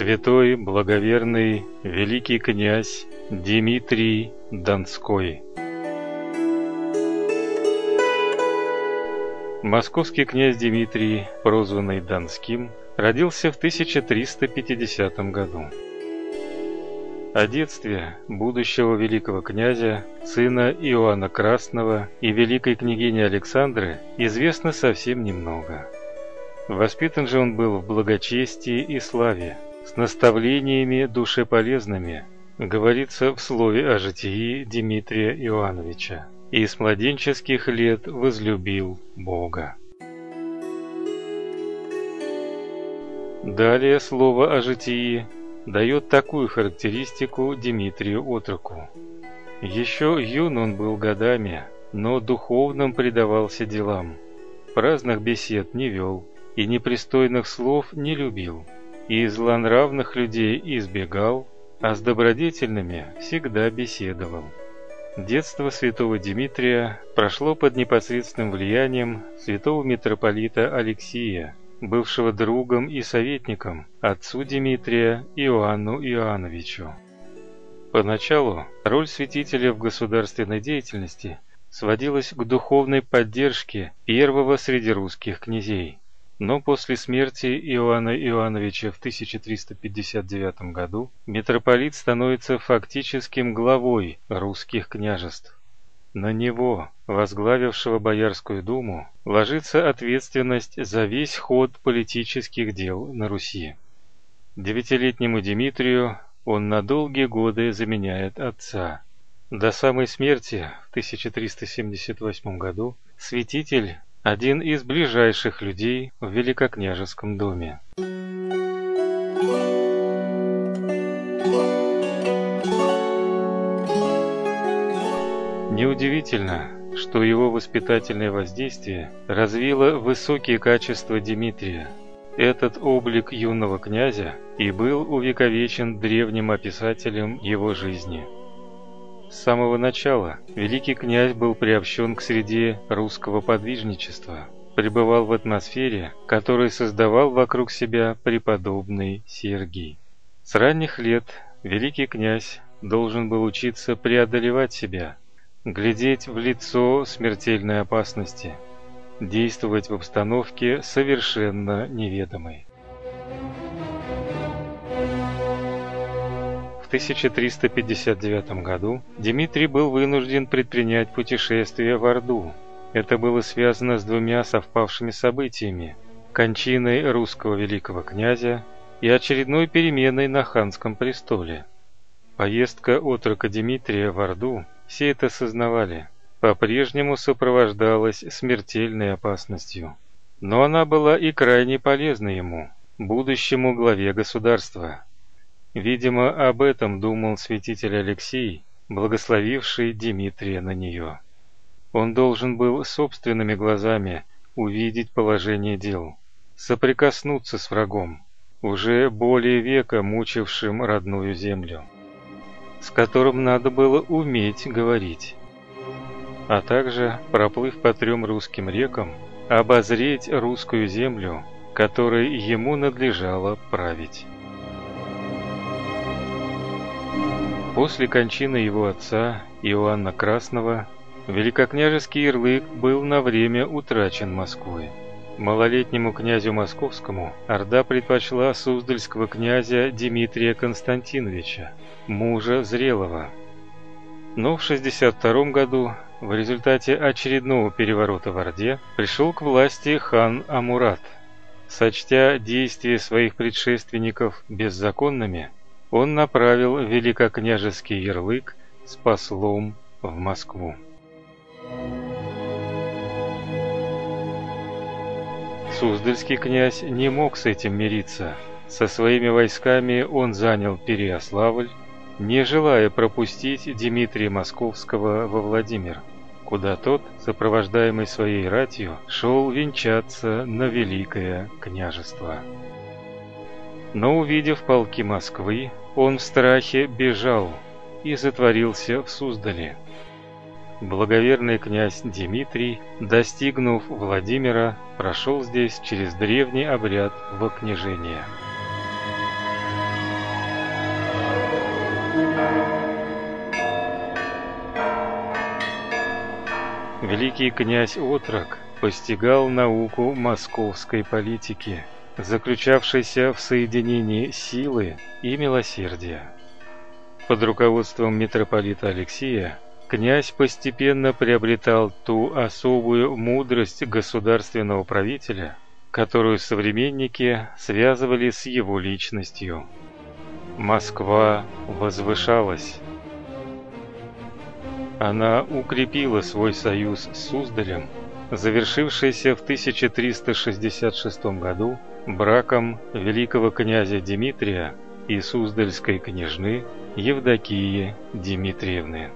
Святой, благоверный, великий князь Дмитрий Донской. Московский князь Дмитрий, прозванный Донским, родился в 1350 году. О детстве будущего великого князя, сына Иоанна Красного и великой княгини Александры известно совсем немного. Воспитан же он был в благочестии и славе, с наставлениями душеполезными, говорится в слове о житии Дмитрия Иоанновича, и с младенческих лет возлюбил Бога. Далее слово о житии дает такую характеристику Дмитрию Отроку. Еще юн он был годами, но духовным предавался делам. Праздных бесед не вел и непристойных слов не любил, и злонравных людей избегал, а с добродетельными всегда беседовал. Детство святого Дмитрия прошло под непосредственным влиянием святого митрополита Алексия, бывшего другом и советником отцу Дмитрия Иоанну Иоанновичу. Поначалу роль святителя в государственной деятельности сводилась к духовной поддержке первого среди русских князей. Но после смерти Иоанна Иоанновича в 1359 году митрополит становится фактическим главой русских княжеств. На него, возглавившего Боярскую думу, ложится ответственность за весь ход политических дел на Руси. Девятилетнему Дмитрию он на долгие годы заменяет отца. До самой смерти в 1378 году святитель – один из ближайших людей в Великокняжеском доме. Неудивительно, что его воспитательное воздействие развило высокие качества Дмитрия. Этот облик юного князя и был увековечен древним описателем его жизни. С самого начала великий князь был приобщен к среде русского подвижничества, пребывал в атмосфере, которую создавал вокруг себя преподобный Сергий. С ранних лет великий князь должен был учиться преодолевать себя, глядеть в лицо смертельной опасности, действовать в обстановке совершенно неведомой. 1359 году Дмитрий был вынужден предпринять путешествие в Орду. Это было связано с двумя совпавшими событиями: кончиной русского великого князя и очередной переменой на ханском престоле. Поездка отрока Дмитрия в Орду все это сознавали, по-прежнему сопровождалась смертельной опасностью. Но она была и крайне полезна ему, будущему главе государства. Видимо, об этом думал святитель Алексий, благословивший Дмитрия на нее. Он должен был собственными глазами увидеть положение дел, соприкоснуться с врагом, уже более века мучившим родную землю с которым надо было уметь говорить. А также, проплыв по трем русским рекам, обозреть русскую землю, которой ему надлежало править. После кончины его отца Иоанна Красного великокняжеский ярлык был на время утрачен Москвой. Малолетнему князю московскому Орда предпочла суздальского князя Дмитрия Константиновича, мужа зрелого. Но в 62 году в результате очередного переворота в Орде пришел к власти хан Амурат. Сочтя действия своих предшественников беззаконными, он направил великокняжеский ярлык с послом в Москву. Суздальский князь не мог с этим мириться. Со своими войсками он занял Переяславль, не желая пропустить Дмитрия Московского во Владимир, куда тот, сопровождаемый своей ратью, шел венчаться на великое княжество. Но увидев полки Москвы, он в страхе бежал и затворился в Суздале. Благоверный князь Дмитрий, достигнув Владимира, прошел здесь через древний обряд вокнижения. Великий князь Отрок постигал науку московской политики – заключавшейся в соединении силы и милосердия. Под руководством митрополита Алексия князь постепенно приобретал ту особую мудрость государственного правителя, которую современники связывали с его личностью. Москва возвышалась. Она укрепила свой союз с Суздалем, завершившийся в 1366 году браком великого князя Дмитрия и Суздальской княжны Евдокии Дмитриевны.